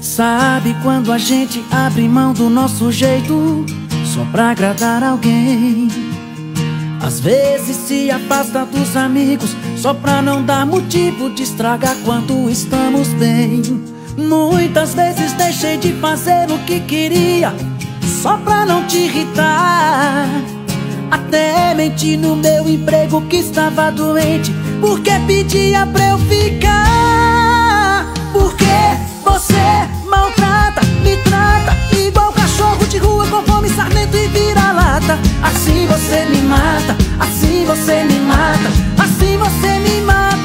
Sabe quando a gente abre mão do nosso jeito só pra agradar alguém? Às vezes se afasta dos amigos só pra não dar motivo de estragar quando estamos bem. Muitas vezes deixei de fazer o que queria só pra não te irritar. Até menti no meu emprego que estava doente porque pedia pra eu ficar. Você me mata, assim você me mata.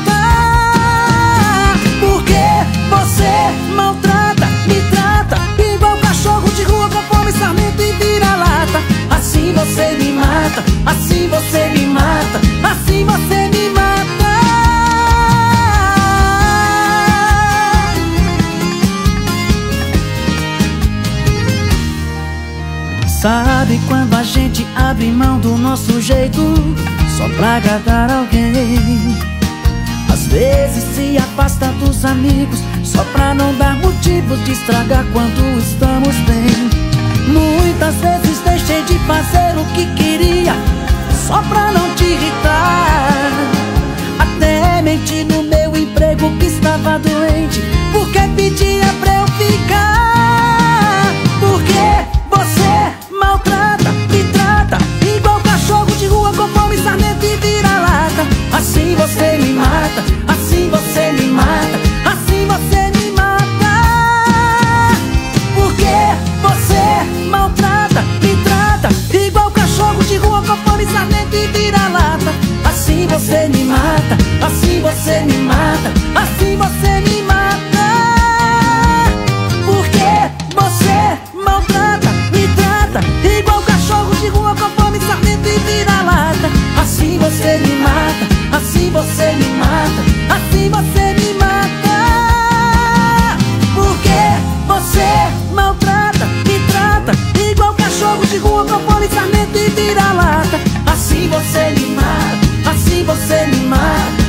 Porque você maltrata, me trata igual cachorro de rua com fome, sarnento e vira-lata. Assim você me mata, assim você me mata, assim você me mata. Sabe quando a gente abre mão do nosso jeito só pra agradar alguém? Às vezes se afasta dos amigos só pra não dar motivo de estragar quando estamos bem. Muitas vezes deixei de fazer o que queria só pra não te irritar. Você me mata, assim você me mata, assim você me mata. Porque você maltrata, me trata igual cachorro de rua com fome, sarnento e vira-lata. Assim você me mata, assim você me mata, jogo de rua, poliçamento e vira-lata. Assim você me mata, assim você me mata.